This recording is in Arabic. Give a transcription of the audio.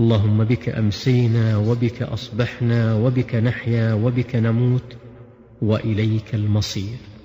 اللهم بك أمسينا وبك أصبحنا وبك نحيا وبك نموت وإليك المصير.